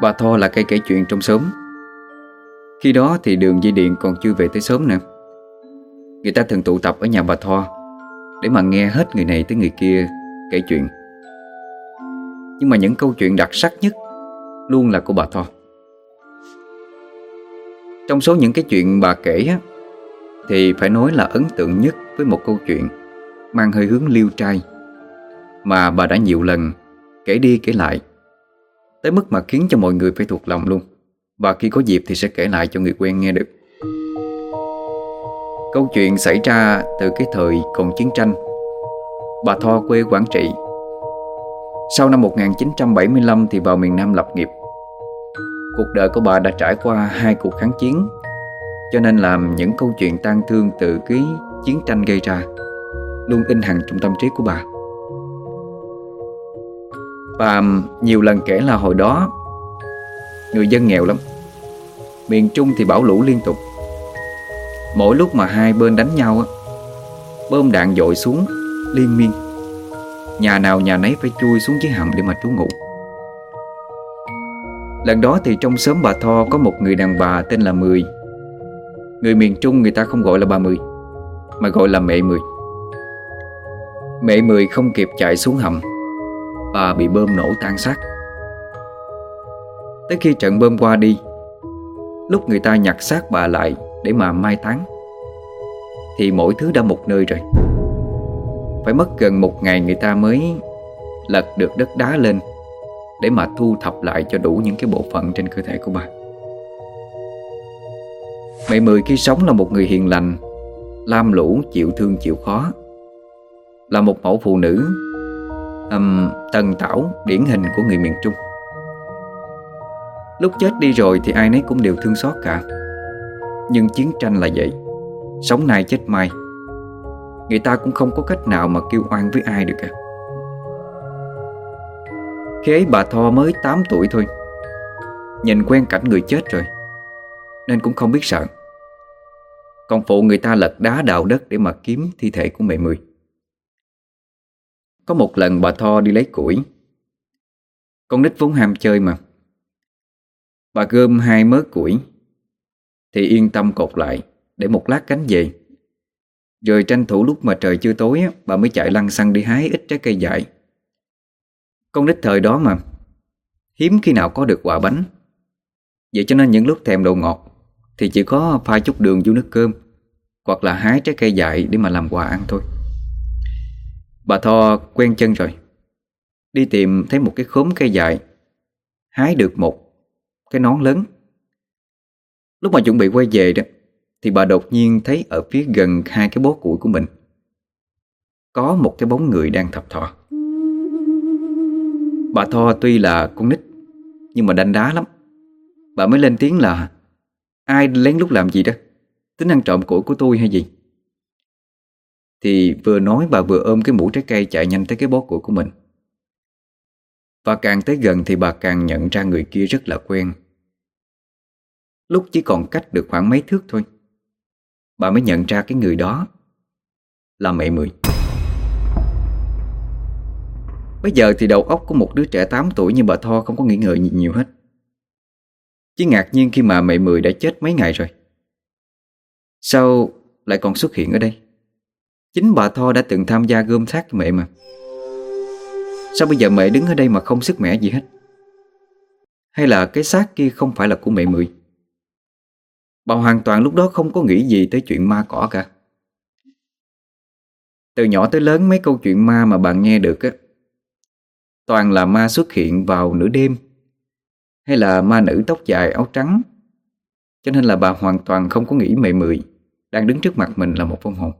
Bà Tho là cây kể chuyện trong xóm. Khi đó thì đường dây điện còn chưa về tới sớm nữa Người ta thường tụ tập ở nhà bà Tho Để mà nghe hết người này tới người kia kể chuyện. Nhưng mà những câu chuyện đặc sắc nhất Luôn là của bà Tho. Trong số những cái chuyện bà kể á, Thì phải nói là ấn tượng nhất với một câu chuyện Mang hơi hướng liêu trai Mà bà đã nhiều lần kể đi kể lại. Tới mức mà khiến cho mọi người phải thuộc lòng luôn. Và khi có dịp thì sẽ kể lại cho người quen nghe được. Câu chuyện xảy ra từ cái thời còn chiến tranh. Bà Tho quê Quảng Trị. Sau năm 1975 thì vào miền Nam lập nghiệp. Cuộc đời của bà đã trải qua hai cuộc kháng chiến, Cho nên làm những câu chuyện tang thương từ cái chiến tranh gây ra Luôn in hằn trong tâm trí của bà. Bà um, nhiều lần kể là hồi đó, Người dân nghèo lắm. Miền Trung thì bão lũ liên tục. Mỗi lúc mà hai bên đánh nhau Bơm đạn dội xuống Liên miên. Nhà nào nhà nấy phải chui xuống dưới hầm để mà trú ngụ. Lần đó thì trong xóm bà Tho Có một người đàn bà tên là Mười. Người miền Trung người ta không gọi là bà Mười, Mà gọi là mẹ Mười. Mẹ Mười không kịp chạy xuống hầm. Bà bị bơm nổ tan xác. Tới khi trận bơm qua đi, Lúc người ta nhặt xác bà lại Để mà mai táng, Thì mỗi thứ đã một nơi rồi. Phải mất gần một ngày người ta mới Lật được đất đá lên Để mà thu thập lại cho đủ những cái bộ phận trên cơ thể của bà. Mẹ Mười khi sống là một người hiền lành, Lam lũ, chịu thương chịu khó, Là một mẫu phụ nữ um, Tần Tảo điển hình của người miền Trung. Lúc chết đi rồi thì ai nấy cũng đều thương xót cả. Nhưng chiến tranh là vậy. Sống nay chết mai. Người ta cũng không có cách nào mà kêu oan với ai được cả. Khi ấy bà Tho mới 8 tuổi thôi. Nhìn quen cảnh người chết rồi Nên cũng không biết sợ. Còn phụ người ta lật đá đào đất Để mà kiếm thi thể của mẹ Mười. Có một lần bà Tho đi lấy củi. Con nít vốn ham chơi mà. Bà gom hai mớ củi, Thì yên tâm cột lại, Để một lát cánh về. Rồi tranh thủ lúc mà trời chưa tối Bà mới chạy lăn xăng đi hái ít trái cây dại. Con nít thời đó mà, Hiếm khi nào có được quả bánh. Vậy cho nên những lúc thèm đồ ngọt, Thì chỉ có pha chút đường vô nước cơm, Hoặc là hái trái cây dại Để mà làm quà ăn thôi. Bà Tho quen chân rồi. Đi tìm thấy một cái khóm cây dại Hái được một cái nón lớn. Lúc mà chuẩn bị quay về đó, Thì bà đột nhiên thấy ở phía gần hai cái bó củi của mình, Có một cái bóng người đang thập thọ. Bà Tho tuy là con nít, Nhưng mà đanh đá lắm. Bà mới lên tiếng là, Ai lén lút làm gì đó? Tính ăn trộm củi của tôi hay gì? Thì vừa nói bà vừa ôm cái mũ trái cây chạy nhanh tới cái bó củi của mình. Và càng tới gần thì bà càng nhận ra người kia rất là quen. Lúc chỉ còn cách được khoảng mấy thước thôi, Bà mới nhận ra cái người đó Là mẹ Mười. Bây giờ thì đầu óc của một đứa trẻ 8 tuổi như bà Tho không có nghĩ ngợi gì nhiều hết. Chỉ ngạc nhiên khi mà mẹ Mười đã chết mấy ngày rồi. Sao lại còn xuất hiện ở đây? Chính bà Tho đã từng tham gia gom xác mẹ mà. Sao bây giờ mẹ đứng ở đây mà không sức mẻ gì hết? Hay là cái xác kia không phải là của mẹ Mười? Bà hoàn toàn lúc đó không có nghĩ gì tới chuyện ma cỏ cả. Từ nhỏ tới lớn mấy câu chuyện ma mà bạn nghe được á, Toàn là ma xuất hiện vào nửa đêm, Hay là ma nữ tóc dài áo trắng. Cho nên là bà hoàn toàn không có nghĩ mẹ Mười Đang đứng trước mặt mình là một phong hồn.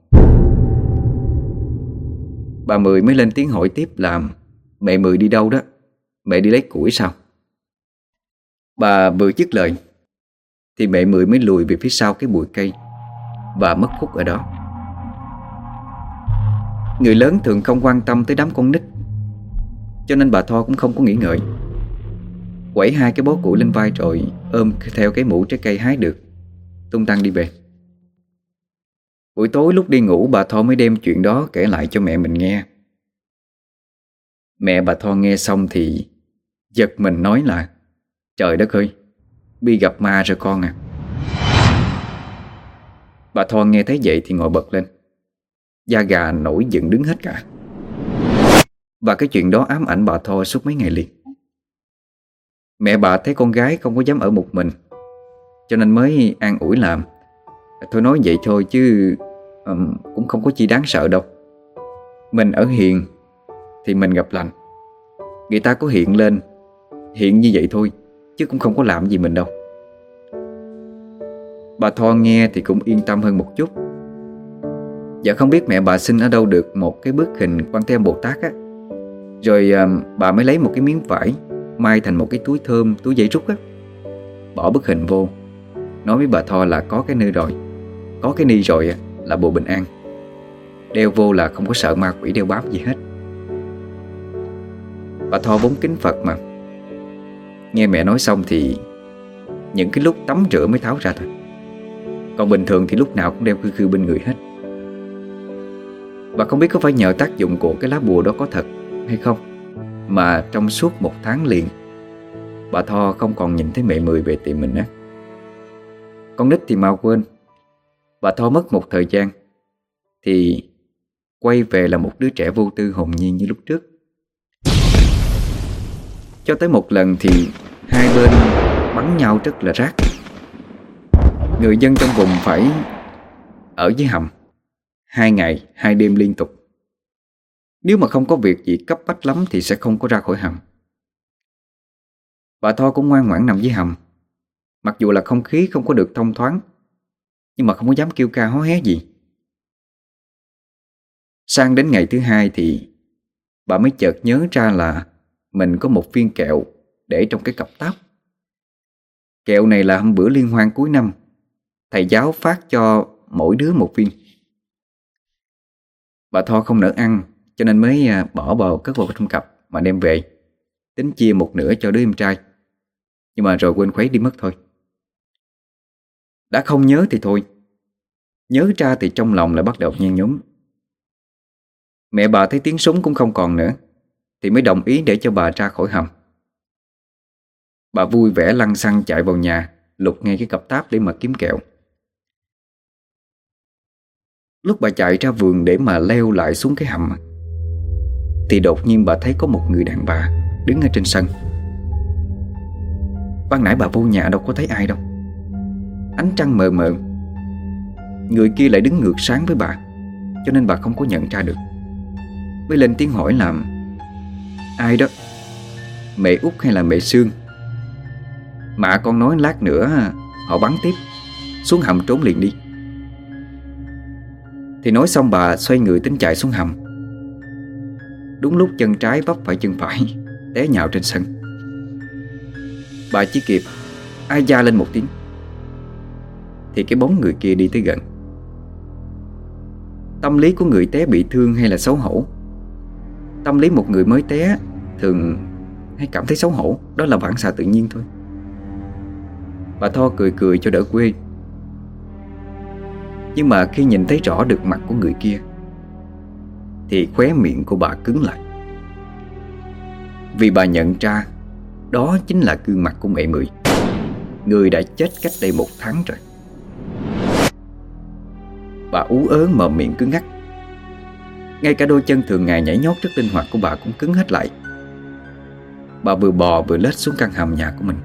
Bà Mười mới lên tiếng hỏi tiếp là, Mẹ Mười đi đâu đó? Mẹ đi lấy củi sao? Bà vừa dứt lời, Thì mẹ Mười mới lùi về phía sau cái bụi cây Và mất hút ở đó. Người lớn thường không quan tâm tới đám con nít, Cho nên bà Tho cũng không có nghĩ ngợi. Quẩy hai cái bó củi lên vai rồi Ôm theo cái mũ trái cây hái được, Tung tăng đi về. Buổi tối lúc đi ngủ, bà Tho mới đem chuyện đó kể lại cho mẹ mình nghe. Mẹ bà Tho nghe xong thì Giật mình nói là, Trời đất ơi, Bi gặp ma rồi con à. Bà Tho nghe thấy vậy thì ngồi bật lên. Da gà nổi dựng đứng hết cả. Và cái chuyện đó ám ảnh bà Tho suốt mấy ngày liền. Mẹ bà thấy con gái không có dám ở một mình, Cho nên mới an ủi làm Thôi nói vậy thôi chứ um, Cũng không có chi đáng sợ đâu. Mình ở hiền Thì mình gặp lành. Người ta có hiện lên Hiện như vậy thôi Chứ cũng không có làm gì mình đâu. Bà Tho nghe thì cũng yên tâm hơn một chút. Dạ không biết mẹ bà xin ở đâu được Một cái bức hình quan thêm Bồ Tát á. Rồi um, bà mới lấy một cái miếng vải Mai thành một cái túi thơm Túi giấy rút á. Bỏ bức hình vô Nói với bà Tho là có cái nơi rồi Có cái ni rồi á là bộ bình an. Đeo vô là không có sợ ma quỷ đeo bám gì hết. Bà Tho vốn kính Phật mà. Nghe mẹ nói xong thì Những cái lúc tắm rửa mới tháo ra thôi. Còn bình thường thì lúc nào cũng đeo khư khư bên người hết. Bà không biết có phải nhờ tác dụng của cái lá bùa đó có thật hay không, Mà trong suốt một tháng liền, Bà Tho không còn nhìn thấy mẹ Mười về tìm mình á. Con nít thì mau quên và Tho mất một thời gian Thì quay về là một đứa trẻ vô tư hồn nhiên như lúc trước. Cho tới một lần thì hai bên bắn nhau rất là rác. Người dân trong vùng phải ở dưới hầm Hai ngày, hai đêm liên tục. Nếu mà không có việc gì cấp bách lắm thì sẽ không có ra khỏi hầm. Bà Tho cũng ngoan ngoãn nằm dưới hầm. Mặc dù là không khí không có được thông thoáng nhưng mà không có dám kêu ca hó hé gì Sang đến ngày thứ hai thì Bà mới chợt nhớ ra là mình có một viên kẹo để trong cái cặp táp. Kẹo này là hôm bữa liên hoan cuối năm, thầy giáo phát cho mỗi đứa một viên. Bà Tho không nỡ ăn, cho nên mới à, bỏ vào cất vào trong cặp mà đem về, tính chia một nửa cho đứa em trai. Nhưng mà rồi quên khuấy đi mất thôi. Đã không nhớ thì thôi, nhớ ra thì trong lòng lại bắt đầu nhen nhóm. Mẹ bà thấy tiếng súng cũng không còn nữa thì mới đồng ý để cho bà ra khỏi hầm. Bà vui vẻ lăn xăng chạy vào nhà Lục ngay cái cặp táp để mà kiếm kẹo. Lúc bà chạy ra vườn để mà leo lại xuống cái hầm Thì đột nhiên bà thấy có một người đàn bà Đứng ở trên sân. Ban nãy bà vô nhà đâu có thấy ai đâu. Ánh trăng mờ mờ. Người kia lại đứng ngược sáng với bà, Cho nên bà không có nhận ra được. Mới lên tiếng hỏi làm Ai đó? Mẹ út hay là mẹ Sương? Mạ con nói lát nữa Họ bắn tiếp, Xuống hầm trốn liền đi. Thì nói xong bà xoay người tính chạy xuống hầm. Đúng lúc chân trái vấp phải chân phải, Té nhào trên sân. Bà chỉ kịp, Ai da lên một tiếng. Thì cái bóng người kia đi tới gần. Tâm lý của người té bị thương hay là xấu hổ? Tâm lý một người mới té Thường hay cảm thấy xấu hổ? Đó là bản xạ tự nhiên thôi. Bà Tho cười cười cho đỡ quê. Nhưng mà khi nhìn thấy rõ được mặt của người kia, Thì khóe miệng của bà cứng lại. Vì bà nhận ra Đó chính là gương mặt của mẹ Mười. Người đã chết cách đây một tháng rồi. Bà ú ớ mở miệng cứng ngắt Ngay cả đôi chân thường ngày nhảy nhót rất linh hoạt của bà cũng cứng hết lại. Bà vừa bò vừa lết xuống căn hầm nhà của mình.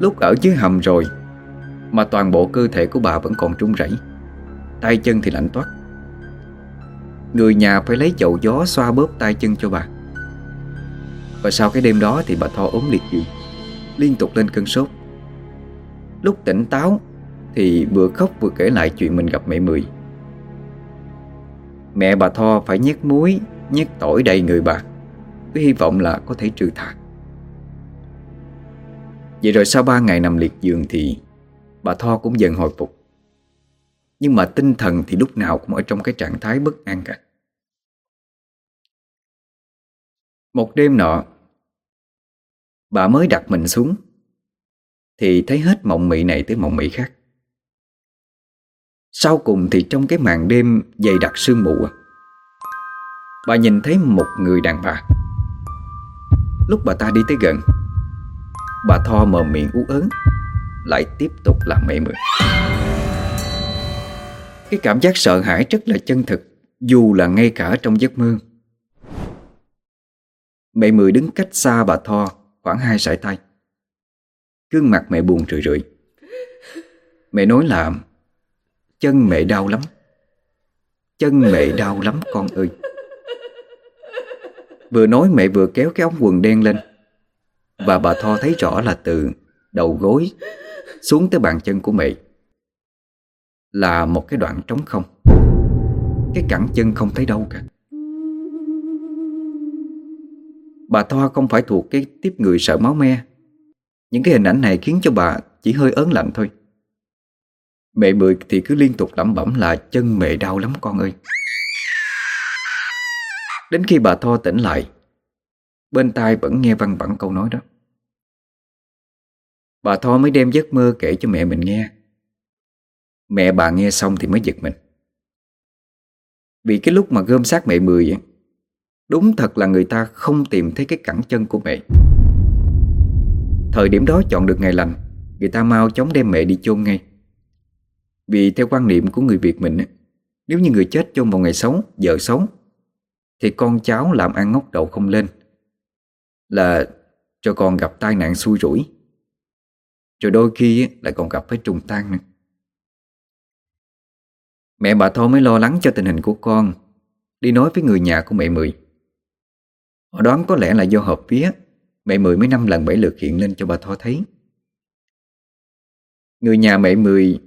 Lúc ở dưới hầm rồi, Mà toàn bộ cơ thể của bà vẫn còn trung rẩy, Tay chân thì lạnh toát. Người nhà phải lấy chậu gió xoa bóp tay chân cho bà. Và sau cái đêm đó thì bà Tho ốm liệt giường Liên tục lên cơn sốt. Lúc tỉnh táo thì vừa khóc vừa kể lại chuyện mình gặp mẹ Mười. Mẹ bà Tho phải nhét muối Nhét tỏi đầy người bà. Với hy vọng là có thể trừ tà. Vậy rồi sau ba ngày nằm liệt giường thì Bà Tho cũng dần hồi phục. Nhưng mà tinh thần thì lúc nào cũng ở trong cái trạng thái bất an cả. Một đêm nọ, Bà mới đặt mình xuống, Thì thấy hết mộng mị này tới mộng mị khác. Sau cùng thì trong cái màn đêm dày đặc sương mù Bà nhìn thấy một người đàn bà. Lúc bà ta đi tới gần, Bà Tho mờ miệng ú ớn Lại tiếp tục làm mẹ mười Cái cảm giác sợ hãi rất là chân thực, Dù là ngay cả trong giấc mơ. Mẹ Mười đứng cách xa bà Tho Khoảng hai sải tay. Gương mặt mẹ buồn rười rượi. Mẹ nói là Chân mẹ đau lắm. Chân mẹ đau lắm con ơi. Vừa nói mẹ vừa kéo cái ống quần đen lên. Và bà Tho thấy rõ là từ đầu gối xuống tới bàn chân của mẹ Là một cái đoạn trống không. Cái cẳng chân không thấy đâu cả. Bà Thoa không phải thuộc cái tiếp người sợ máu me. Những cái hình ảnh này khiến cho bà chỉ hơi ớn lạnh thôi. Mẹ Mười thì cứ liên tục lẩm bẩm là chân mẹ đau lắm con ơi. Đến khi bà Tho tỉnh lại, Bên tai vẫn nghe văng vẳng câu nói đó. Bà Tho mới đem giấc mơ kể cho mẹ mình nghe. Mẹ bà nghe xong thì mới giật mình. Vì cái lúc mà gom xác mẹ Mười Đúng thật là người ta không tìm thấy cái cẳng chân của mẹ. Thời điểm đó chọn được ngày lành, Người ta mau chóng đem mẹ đi chôn ngay. Vì theo quan niệm của người Việt mình Nếu như người chết chôn vào ngày sống, giờ sống Thì con cháu làm ăn ngóc đầu không lên Là cho con gặp tai nạn xui rủi. Rồi đôi khi lại còn gặp phải trùng tan nữa. Mẹ bà Tho mới lo lắng cho tình hình của con Đi nói với người nhà của mẹ Mười. Họ đoán có lẽ là do hợp vía Mẹ Mười mấy năm lần bảy lượt hiện lên cho bà Tho thấy. Người nhà mẹ Mười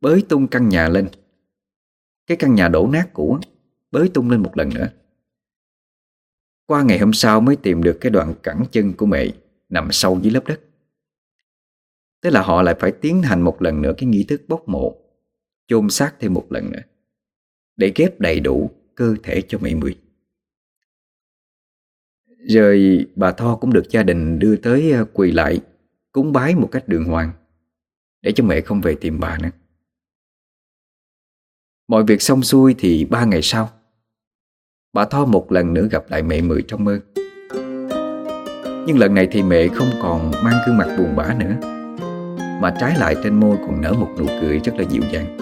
bới tung căn nhà lên. Cái căn nhà đổ nát cũ, Bới tung lên một lần nữa. Qua ngày hôm sau mới tìm được cái đoạn cẳng chân của mẹ Nằm sâu dưới lớp đất. Thế là họ lại phải tiến hành một lần nữa Cái nghi thức bốc mộ, chôn xác thêm một lần nữa, Để ghép đầy đủ cơ thể cho mẹ Mười. Rồi bà Tho cũng được gia đình đưa tới ờ, quỳ lại, Cúng bái một cách đường hoàng, Để cho mẹ không về tìm bà nữa. Mọi việc xong xuôi thì ba ngày sau, Bà Tho một lần nữa gặp lại mẹ Mười trong mơ. Nhưng lần này thì mẹ không còn mang gương mặt buồn bã nữa, Mà trái lại trên môi còn nở một nụ cười rất là dịu dàng.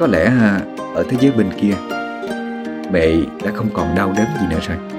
Có lẽ à, ở thế giới bên kia, Mẹ đã không còn đau đớn gì nữa rồi.